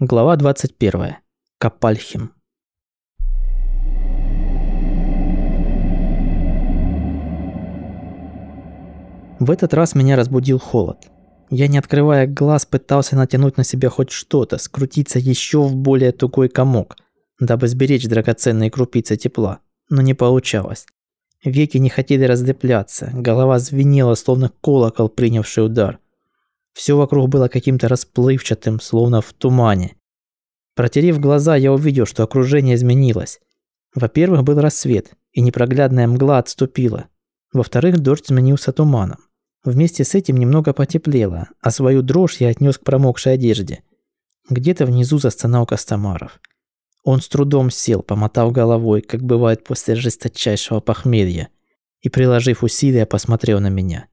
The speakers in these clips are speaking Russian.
Глава 21. Капальхим. В этот раз меня разбудил холод. Я, не открывая глаз, пытался натянуть на себя хоть что-то, скрутиться еще в более тугой комок, дабы сберечь драгоценные крупицы тепла, но не получалось. Веки не хотели разлепляться, голова звенела, словно колокол, принявший удар – все вокруг было каким-то расплывчатым, словно в тумане. Протерев глаза, я увидел, что окружение изменилось. Во-первых, был рассвет, и непроглядная мгла отступила. Во-вторых, дождь сменился туманом. Вместе с этим немного потеплело, а свою дрожь я отнес к промокшей одежде. Где-то внизу застонал Костомаров. Он с трудом сел, помотав головой, как бывает после жесточайшего похмелья, и, приложив усилия, посмотрел на меня.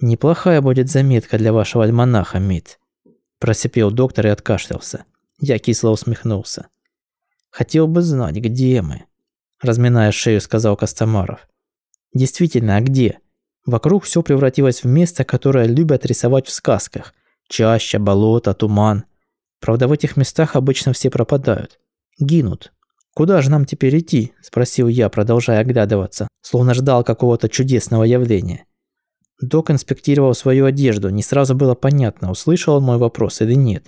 «Неплохая будет заметка для вашего альманаха, Мит», – просипел доктор и откашлялся. Я кисло усмехнулся. «Хотел бы знать, где мы», – разминая шею, сказал Костомаров. «Действительно, а где? Вокруг все превратилось в место, которое любят рисовать в сказках. Чаща, болото, туман. Правда, в этих местах обычно все пропадают. Гинут. Куда же нам теперь идти?» – спросил я, продолжая оглядываться, словно ждал какого-то чудесного явления. Док инспектировал свою одежду, не сразу было понятно, услышал он мой вопрос или нет.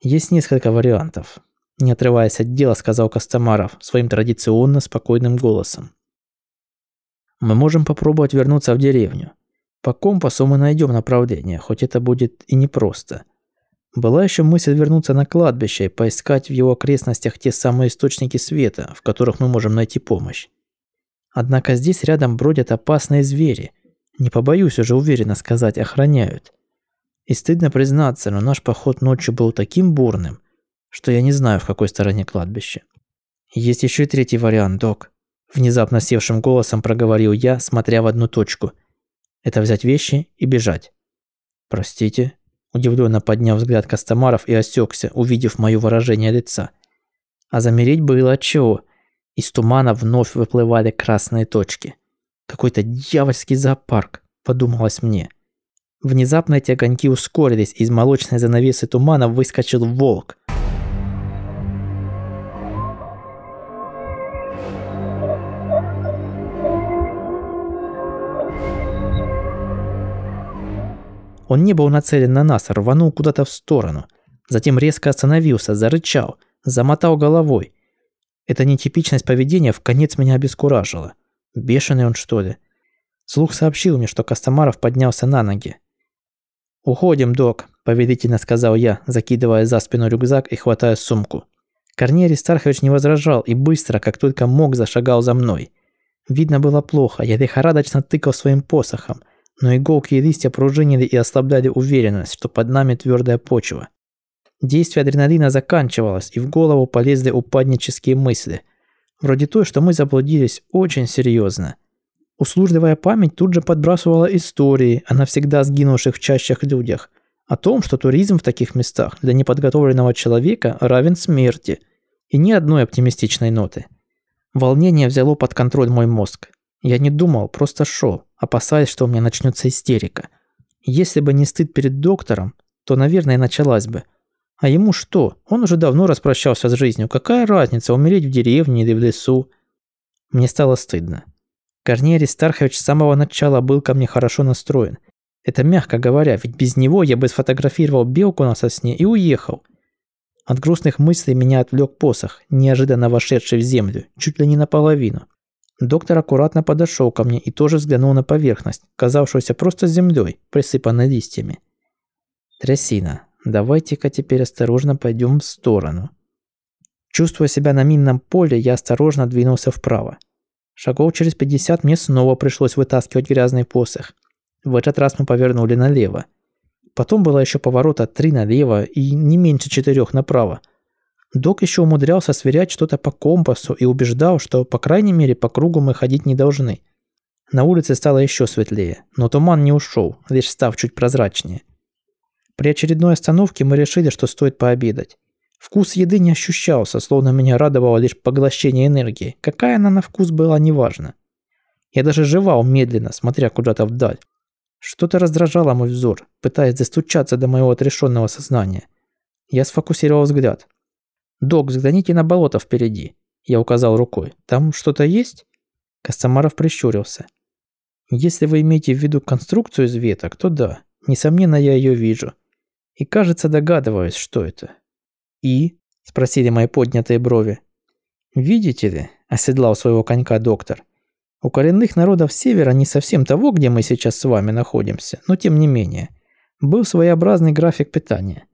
Есть несколько вариантов. Не отрываясь от дела, сказал Костомаров своим традиционно спокойным голосом. Мы можем попробовать вернуться в деревню. По компасу мы найдем направление, хоть это будет и непросто. Была еще мысль вернуться на кладбище и поискать в его окрестностях те самые источники света, в которых мы можем найти помощь. Однако здесь рядом бродят опасные звери, не побоюсь уже уверенно сказать, охраняют. И стыдно признаться, но наш поход ночью был таким бурным, что я не знаю, в какой стороне кладбище. Есть еще и третий вариант, док. Внезапно севшим голосом проговорил я, смотря в одну точку. Это взять вещи и бежать. Простите. Удивленно подняв взгляд Костомаров и осекся, увидев мое выражение лица. А замереть было отчего. Из тумана вновь выплывали красные точки. Какой-то дьявольский зоопарк, подумалось мне. Внезапно эти огоньки ускорились, из молочной занавесы тумана выскочил волк. Он не был нацелен на нас, рванул куда-то в сторону. Затем резко остановился, зарычал, замотал головой. Эта нетипичность поведения в конец меня обескуражила. Бешеный он, что ли? Слух сообщил мне, что Костомаров поднялся на ноги. «Уходим, док», – повелительно сказал я, закидывая за спину рюкзак и хватая сумку. Корней Аристархович не возражал и быстро, как только мог, зашагал за мной. Видно было плохо, я лихорадочно тыкал своим посохом, но иголки и листья пружинили и ослабляли уверенность, что под нами твердая почва. Действие адреналина заканчивалось, и в голову полезли упаднические мысли – Вроде той, что мы заблудились очень серьезно. Услужливая память тут же подбрасывала истории о навсегда сгинувших в чащах людях, о том, что туризм в таких местах для неподготовленного человека равен смерти, и ни одной оптимистичной ноты. Волнение взяло под контроль мой мозг. Я не думал, просто шел, опасаясь, что у меня начнется истерика. Если бы не стыд перед доктором, то, наверное, началась бы – а ему что? Он уже давно распрощался с жизнью. Какая разница, умереть в деревне или в лесу? Мне стало стыдно. Корней Аристархович с самого начала был ко мне хорошо настроен. Это мягко говоря, ведь без него я бы сфотографировал белку на сосне и уехал. От грустных мыслей меня отвлек посох, неожиданно вошедший в землю, чуть ли не наполовину. Доктор аккуратно подошел ко мне и тоже взглянул на поверхность, казавшуюся просто землей, присыпанной листьями. Трясина, Давайте-ка теперь осторожно пойдем в сторону. Чувствуя себя на минном поле, я осторожно двинулся вправо. Шагов через 50 мне снова пришлось вытаскивать грязный посох. В этот раз мы повернули налево. Потом было еще поворота три налево и не меньше четырех направо. Док еще умудрялся сверять что-то по компасу и убеждал, что по крайней мере по кругу мы ходить не должны. На улице стало еще светлее, но туман не ушел, лишь став чуть прозрачнее. При очередной остановке мы решили, что стоит пообедать. Вкус еды не ощущался, словно меня радовало лишь поглощение энергии. Какая она на вкус была, неважно. Я даже жевал медленно, смотря куда-то вдаль. Что-то раздражало мой взор, пытаясь достучаться до моего отрешенного сознания. Я сфокусировал взгляд. «Док, взгляните на болото впереди», – я указал рукой. «Там что-то есть?» Костомаров прищурился. «Если вы имеете в виду конструкцию из веток, то да, несомненно, я ее вижу. И кажется, догадываюсь, что это». «И?» – спросили мои поднятые брови. «Видите ли», – оседлал своего конька доктор, у коренных народов Севера не совсем того, где мы сейчас с вами находимся, но тем не менее, был своеобразный график питания.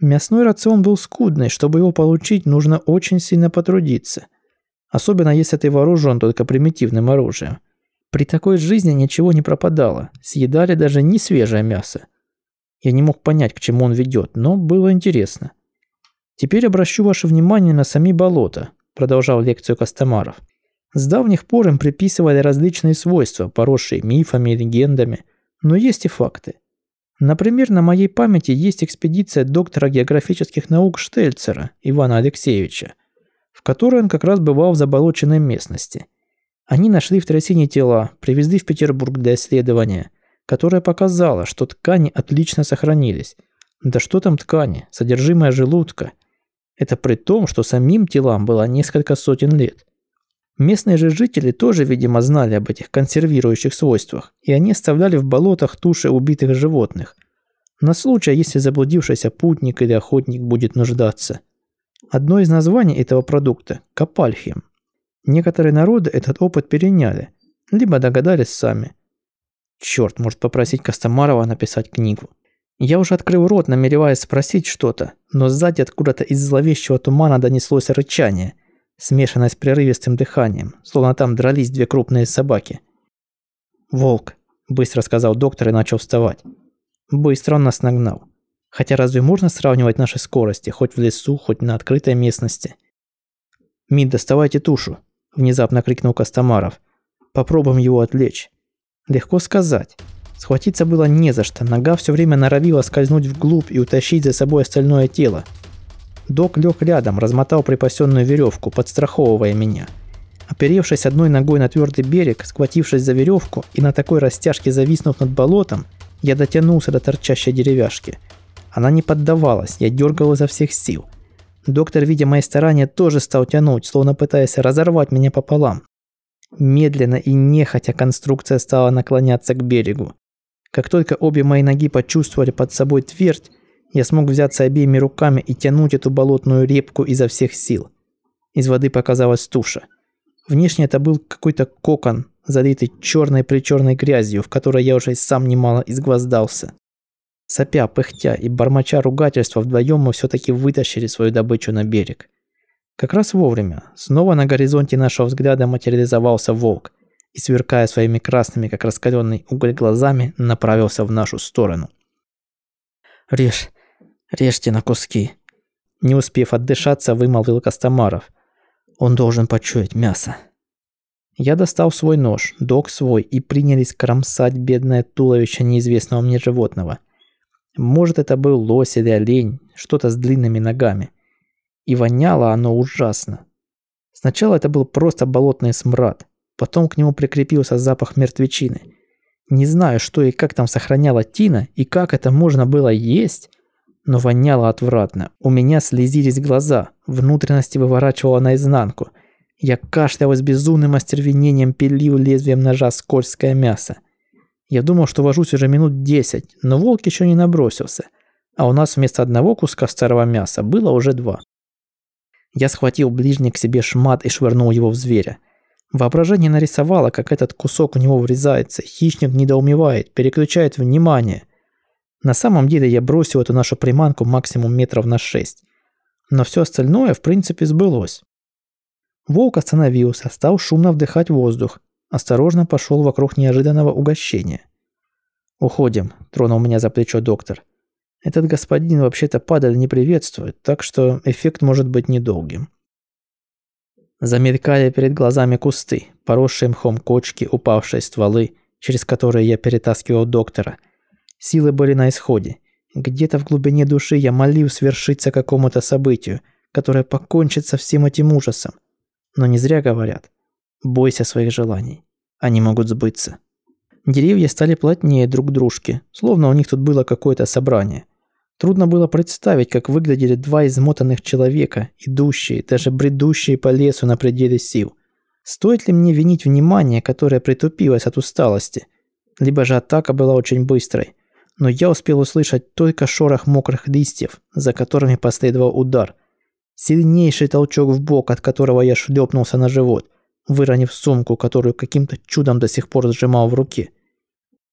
Мясной рацион был скудный, чтобы его получить, нужно очень сильно потрудиться. Особенно если ты вооружен только примитивным оружием. При такой жизни ничего не пропадало, съедали даже не свежее мясо. Я не мог понять, к чему он ведет, но было интересно. «Теперь обращу ваше внимание на сами болота», – продолжал лекцию Костомаров. С давних пор им приписывали различные свойства, поросшие мифами и легендами, но есть и факты. Например, на моей памяти есть экспедиция доктора географических наук Штельцера Ивана Алексеевича, в которой он как раз бывал в заболоченной местности. Они нашли в трясине тела, привезли в Петербург для исследования, которое показало, что ткани отлично сохранились. Да что там ткани, содержимое желудка. Это при том, что самим телам было несколько сотен лет – Местные же жители тоже, видимо, знали об этих консервирующих свойствах, и они оставляли в болотах туши убитых животных. На случай, если заблудившийся путник или охотник будет нуждаться. Одно из названий этого продукта – капальхим. Некоторые народы этот опыт переняли, либо догадались сами. Черт, может попросить Костомарова написать книгу. Я уже открыл рот, намереваясь спросить что-то, но сзади откуда-то из зловещего тумана донеслось рычание – смешанной с прерывистым дыханием, словно там дрались две крупные собаки. «Волк», – быстро сказал доктор и начал вставать. Быстро он нас нагнал. Хотя разве можно сравнивать наши скорости, хоть в лесу, хоть на открытой местности? «Мид, доставайте тушу», – внезапно крикнул Костомаров. «Попробуем его отвлечь». Легко сказать. Схватиться было не за что, нога все время норовила скользнуть вглубь и утащить за собой остальное тело – Док лег рядом, размотал припасенную веревку, подстраховывая меня. Оперевшись одной ногой на твердый берег, схватившись за веревку и на такой растяжке зависнув над болотом, я дотянулся до торчащей деревяшки. Она не поддавалась, я дергал изо всех сил. Доктор, видя мои старания, тоже стал тянуть, словно пытаясь разорвать меня пополам. Медленно и нехотя конструкция стала наклоняться к берегу. Как только обе мои ноги почувствовали под собой твердь, я смог взяться обеими руками и тянуть эту болотную репку изо всех сил. Из воды показалась туша. Внешне это был какой-то кокон, залитый черной-причерной грязью, в которой я уже сам немало изгвоздался. Сопя, пыхтя и бормоча ругательства, вдвоем мы все-таки вытащили свою добычу на берег. Как раз вовремя. Снова на горизонте нашего взгляда материализовался волк и, сверкая своими красными, как раскаленный уголь глазами, направился в нашу сторону. «Режь, Режьте на куски. Не успев отдышаться, вымолвил Костомаров. Он должен почуять мясо. Я достал свой нож, док свой, и принялись кромсать бедное туловище неизвестного мне животного. Может, это был лось или олень, что-то с длинными ногами. И воняло оно ужасно. Сначала это был просто болотный смрад, потом к нему прикрепился запах мертвечины. Не знаю, что и как там сохраняла Тина, и как это можно было есть, но воняло отвратно. У меня слезились глаза, внутренности выворачивало наизнанку. Я кашлял с безумным остервенением, пилил лезвием ножа скользкое мясо. Я думал, что вожусь уже минут десять, но волк еще не набросился. А у нас вместо одного куска старого мяса было уже два. Я схватил ближний к себе шмат и швырнул его в зверя. Воображение нарисовало, как этот кусок у него врезается, хищник недоумевает, переключает внимание – на самом деле я бросил эту нашу приманку максимум метров на шесть. Но все остальное в принципе сбылось. Волк остановился, стал шумно вдыхать воздух, осторожно пошел вокруг неожиданного угощения. «Уходим», – тронул меня за плечо доктор. «Этот господин вообще-то падаль не приветствует, так что эффект может быть недолгим». Замелькали перед глазами кусты, поросшие мхом кочки, упавшие стволы, через которые я перетаскивал доктора – Силы были на исходе. Где-то в глубине души я молил свершиться какому-то событию, которое покончит со всем этим ужасом. Но не зря говорят. Бойся своих желаний. Они могут сбыться. Деревья стали плотнее друг к дружке, словно у них тут было какое-то собрание. Трудно было представить, как выглядели два измотанных человека, идущие, даже бредущие по лесу на пределе сил. Стоит ли мне винить внимание, которое притупилось от усталости? Либо же атака была очень быстрой. Но я успел услышать только шорох мокрых листьев, за которыми последовал удар. Сильнейший толчок в бок, от которого я шлепнулся на живот, выронив сумку, которую каким-то чудом до сих пор сжимал в руке.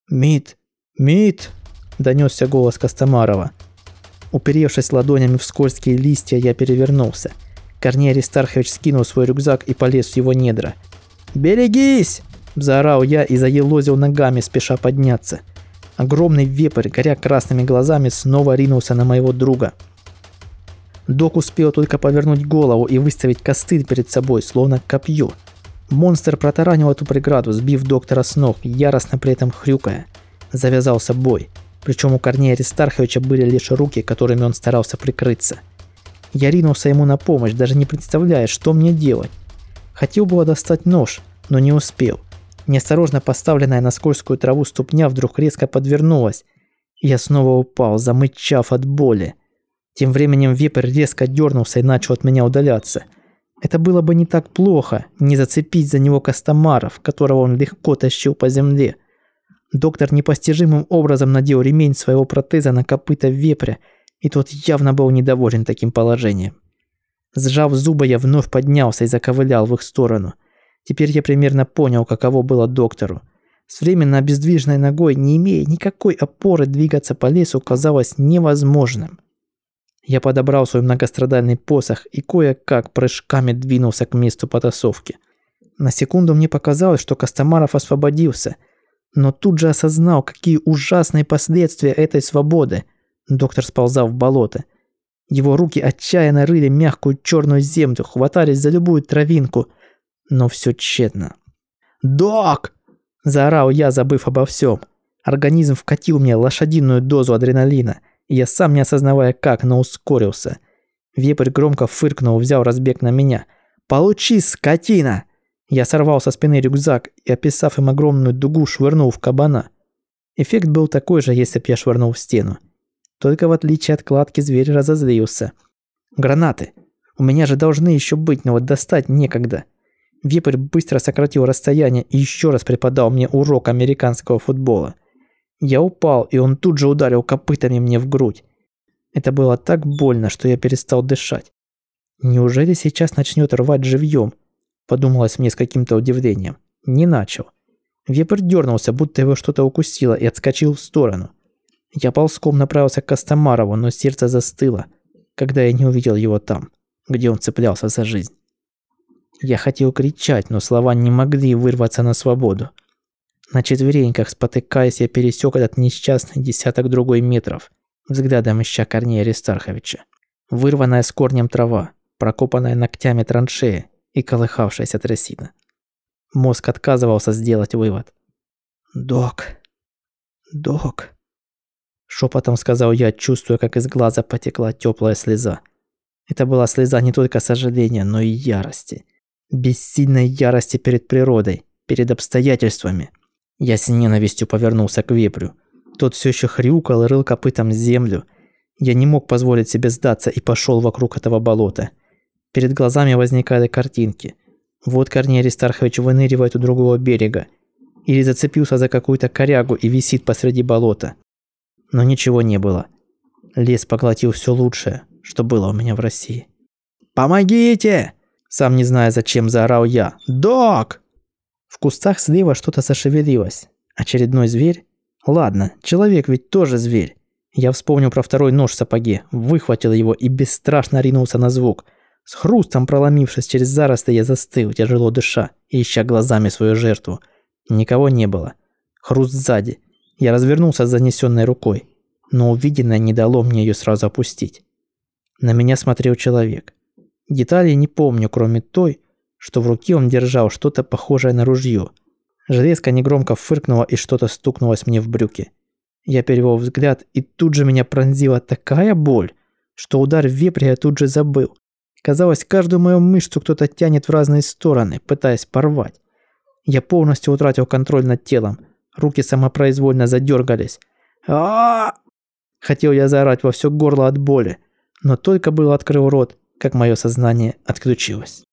«Мит! Мит!» – донесся голос Костомарова. Уперевшись ладонями в скользкие листья, я перевернулся. Корней Аристархович скинул свой рюкзак и полез в его недра. «Берегись!» – заорал я и заелозил ногами, спеша подняться. Огромный вепрь, горя красными глазами, снова ринулся на моего друга. Док успел только повернуть голову и выставить костыль перед собой, словно копье. Монстр протаранил эту преграду, сбив доктора с ног, яростно при этом хрюкая. Завязался бой. Причем у Корнея Аристарховича были лишь руки, которыми он старался прикрыться. Я ринулся ему на помощь, даже не представляя, что мне делать. Хотел было достать нож, но не успел. Неосторожно поставленная на скользкую траву ступня вдруг резко подвернулась. И я снова упал, замычав от боли. Тем временем вепрь резко дернулся и начал от меня удаляться. Это было бы не так плохо, не зацепить за него Костомаров, которого он легко тащил по земле. Доктор непостижимым образом надел ремень своего протеза на копыта вепря, и тот явно был недоволен таким положением. Сжав зубы, я вновь поднялся и заковылял в их сторону. Теперь я примерно понял, каково было доктору. С временно обездвиженной ногой, не имея никакой опоры двигаться по лесу, казалось невозможным. Я подобрал свой многострадальный посох и кое-как прыжками двинулся к месту потасовки. На секунду мне показалось, что Костомаров освободился – но тут же осознал, какие ужасные последствия этой свободы. Доктор сползал в болото. Его руки отчаянно рыли мягкую черную землю, хватались за любую травинку, но все тщетно. «Док!» – заорал я, забыв обо всем. Организм вкатил мне лошадиную дозу адреналина, и я сам не осознавая как, но ускорился. Вепрь громко фыркнул, взял разбег на меня. «Получи, скотина!» Я сорвал со спины рюкзак и, описав им огромную дугу, швырнул в кабана. Эффект был такой же, если б я швырнул в стену. Только в отличие от кладки зверь разозлился. Гранаты. У меня же должны еще быть, но вот достать некогда. Вепрь быстро сократил расстояние и еще раз преподал мне урок американского футбола. Я упал, и он тут же ударил копытами мне в грудь. Это было так больно, что я перестал дышать. Неужели сейчас начнет рвать живьем? Подумалось мне с каким-то удивлением. Не начал. Вепрь дернулся, будто его что-то укусило, и отскочил в сторону. Я ползком направился к Костомарову, но сердце застыло, когда я не увидел его там, где он цеплялся за жизнь. Я хотел кричать, но слова не могли вырваться на свободу. На четвереньках, спотыкаясь, я пересек этот несчастный десяток другой метров, взглядом ища Корнея Аристарховича. Вырванная с корнем трава, прокопанная ногтями траншея, и колыхавшаяся трясина. Мозг отказывался сделать вывод. «Док, док», – шепотом сказал я, чувствуя, как из глаза потекла теплая слеза. Это была слеза не только сожаления, но и ярости. Бессильной ярости перед природой, перед обстоятельствами. Я с ненавистью повернулся к вепрю. Тот все еще хрюкал и рыл копытом землю. Я не мог позволить себе сдаться и пошел вокруг этого болота. Перед глазами возникали картинки. Вот Корней Аристархович выныривает у другого берега. Или зацепился за какую-то корягу и висит посреди болота. Но ничего не было. Лес поглотил все лучшее, что было у меня в России. «Помогите!» Сам не зная зачем, заорал я. «Док!» В кустах слева что-то зашевелилось. Очередной зверь? Ладно, человек ведь тоже зверь. Я вспомнил про второй нож в сапоге, выхватил его и бесстрашно ринулся на звук – с хрустом проломившись через заросли, я застыл, тяжело дыша, ища глазами свою жертву. Никого не было. Хруст сзади. Я развернулся с занесенной рукой, но увиденное не дало мне ее сразу опустить. На меня смотрел человек. Деталей не помню, кроме той, что в руке он держал что-то похожее на ружье. Железка негромко фыркнула и что-то стукнулось мне в брюки. Я перевел взгляд, и тут же меня пронзила такая боль, что удар в вепре я тут же забыл. Казалось, каждую мою мышцу кто-то тянет в разные стороны, пытаясь порвать. Я полностью утратил контроль над телом. Руки самопроизвольно задергались. Хотел я заорать во все горло от боли, но только было открыл рот, как мое сознание отключилось.